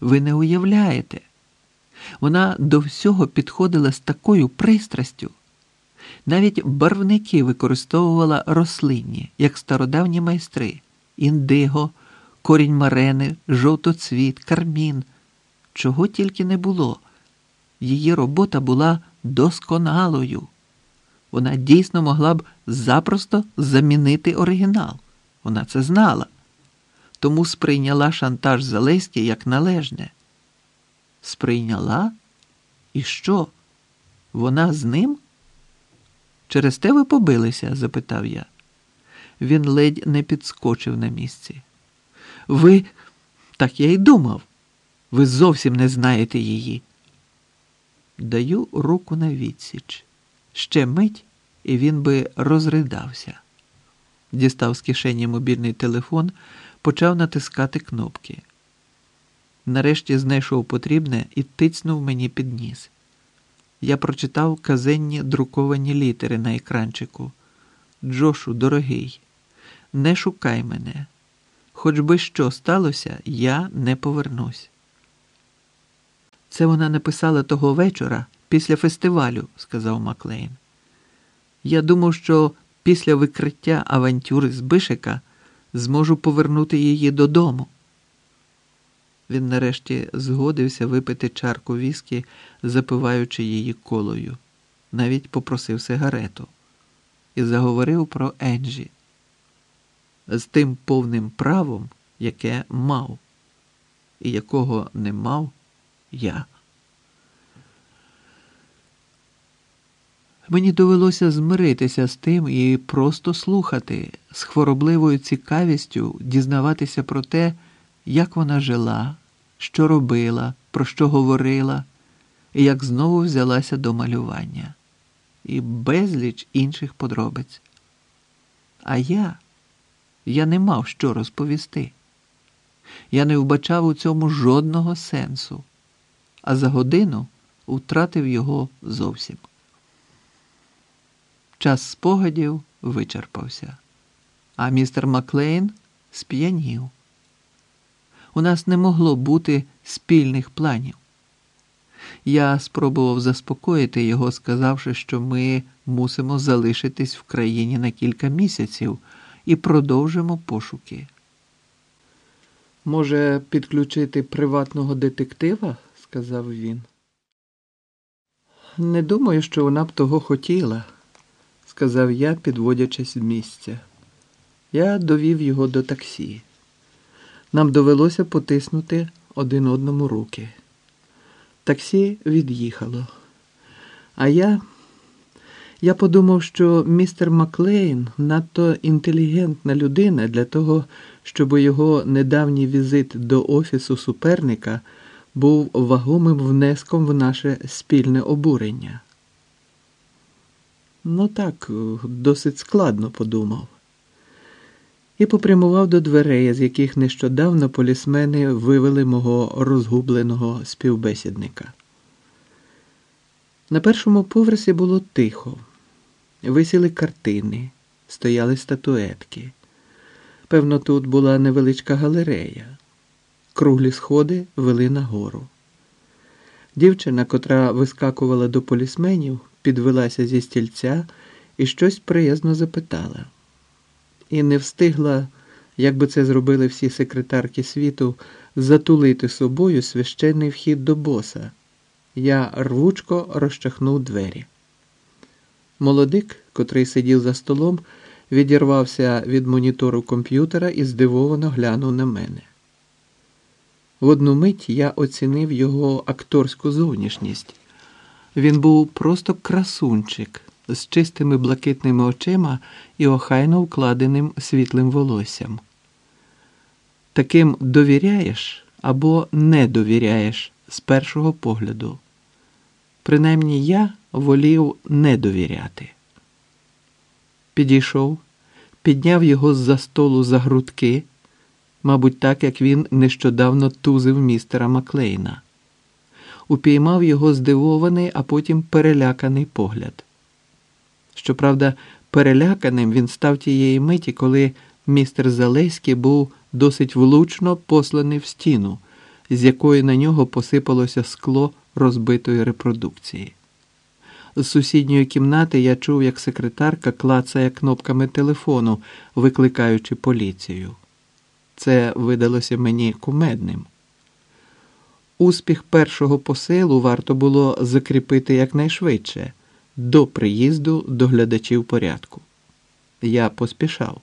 Ви не уявляєте. Вона до всього підходила з такою пристрастю. Навіть барвники використовувала рослинні, як стародавні майстри індиго, корінь марени, жовтоцвіт, кармін. Чого тільки не було. Її робота була досконалою. Вона дійсно могла б запросто замінити оригінал. Вона це знала, тому сприйняла шантаж Залеський як належне. Сприйняла? І що? Вона з ним? Через те ви побилися? запитав я. Він ледь не підскочив на місці. Ви, так я й думав, ви зовсім не знаєте її. Даю руку на відсіч. Ще мить, і він би розридався. Дістав з кишені мобільний телефон, почав натискати кнопки. Нарешті знайшов потрібне і тицнув мені під ніс. Я прочитав казенні друковані літери на екранчику. Джошу, дорогий, не шукай мене. Хоч би що сталося, я не повернусь. Це вона написала того вечора після фестивалю, сказав Маклейн. Я думав, що після викриття авантюри з Бишика зможу повернути її додому. Він нарешті згодився випити чарку віскі, запиваючи її колою, навіть попросив сигарету і заговорив про Енджі з тим повним правом, яке мав, і якого не мав я. Мені довелося змиритися з тим і просто слухати, з хворобливою цікавістю дізнаватися про те, як вона жила, що робила, про що говорила, і як знову взялася до малювання, і безліч інших подробиць. А я, я не мав що розповісти. Я не вбачав у цьому жодного сенсу, а за годину втратив його зовсім. Час спогадів вичерпався, а містер Маклейн сп'янів. У нас не могло бути спільних планів. Я спробував заспокоїти його, сказавши, що ми мусимо залишитись в країні на кілька місяців і продовжимо пошуки. Може, підключити приватного детектива? сказав він. Не думаю, що вона б того хотіла, сказав я, підводячись з місця. Я довів його до таксі. Нам довелося потиснути один одному руки. Таксі від'їхало. А я Я подумав, що містер Маклейн надто інтелігентна людина для того, щоб його недавній візит до офісу суперника був вагомим внеском в наше спільне обурення. Ну так, досить складно подумав і попрямував до дверей, з яких нещодавно полісмени вивели мого розгубленого співбесідника. На першому поверсі було тихо, висіли картини, стояли статуетки. Певно, тут була невеличка галерея. Круглі сходи вели нагору. Дівчина, котра вискакувала до полісменів, підвелася зі стільця і щось приязно запитала і не встигла, як би це зробили всі секретарки світу, затулити собою священний вхід до боса. Я рвучко розчахнув двері. Молодик, котрий сидів за столом, відірвався від монітору комп'ютера і здивовано глянув на мене. В одну мить я оцінив його акторську зовнішність. Він був просто красунчик з чистими блакитними очима і охайно вкладеним світлим волоссям. Таким довіряєш або не довіряєш з першого погляду. Принаймні я волів не довіряти. Підійшов, підняв його з-за столу за грудки, мабуть, так як він нещодавно тузив містера Маклейна, упіймав його здивований, а потім переляканий погляд. Щоправда, переляканим він став тієї миті, коли містер Залеський був досить влучно посланий в стіну, з якої на нього посипалося скло розбитої репродукції. З сусідньої кімнати я чув, як секретарка клацає кнопками телефону, викликаючи поліцію. Це видалося мені кумедним. Успіх першого посилу варто було закріпити якнайшвидше до приїзду доглядачів порядку. Я поспішав.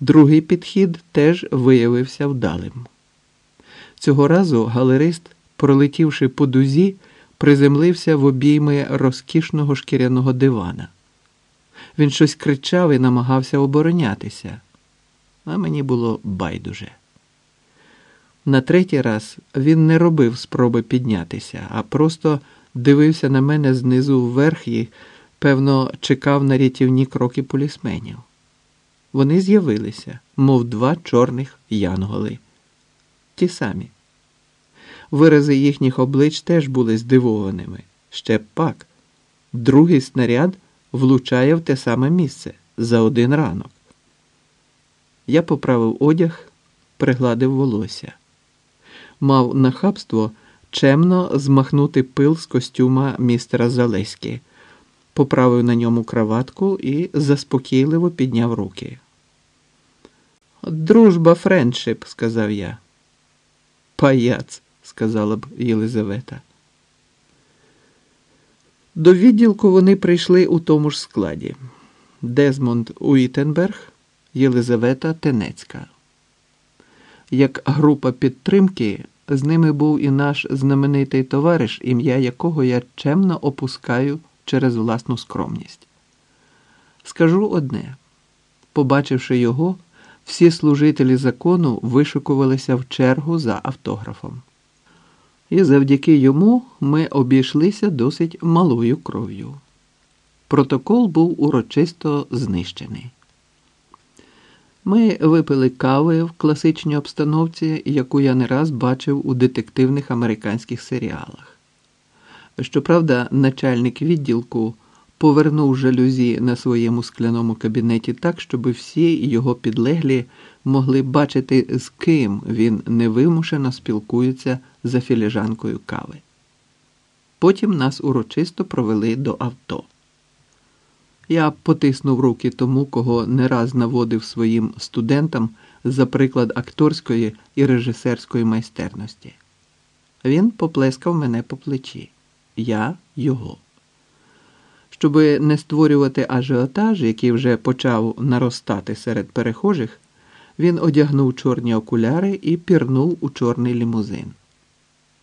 Другий підхід теж виявився вдалим. Цього разу галерист, пролетівши по дузі, приземлився в обійми розкішного шкіряного дивана. Він щось кричав і намагався оборонятися, а мені було байдуже. На третій раз він не робив спроби піднятися, а просто дивився на мене знизу вверх і, певно, чекав на рятівні кроки полісменів. Вони з'явилися, мов два чорних янголи. Ті самі. Вирази їхніх облич теж були здивованими. Ще пак. Другий снаряд влучає в те саме місце за один ранок. Я поправив одяг, пригладив волосся. Мав нахабство чемно змахнути пил з костюма містера Залеськи, поправив на ньому краватку і заспокійливо підняв руки. Дружба friendship, сказав я. Паяц, сказала б Єлизавета. До відділку вони прийшли у тому ж складі: Дезмонд Уітенберг, Єлизавета Тенецька. Як група підтримки, з ними був і наш знаменитий товариш, ім'я якого я чемно опускаю через власну скромність. Скажу одне: побачивши його, всі служителі закону вишикувалися в чергу за автографом. І завдяки йому ми обійшлися досить малою кров'ю. Протокол був урочисто знищений. Ми випили кави в класичній обстановці, яку я не раз бачив у детективних американських серіалах. Щоправда, начальник відділку повернув жалюзі на своєму скляному кабінеті так, щоб всі його підлеглі могли бачити, з ким він невимушено спілкується за філіжанкою кави. Потім нас урочисто провели до авто. Я потиснув руки тому, кого не раз наводив своїм студентам за приклад акторської і режисерської майстерності. Він поплескав мене по плечі, я його. Щоби не створювати ажіотаж, який вже почав наростати серед перехожих, він одягнув чорні окуляри і пірнув у чорний лімузин.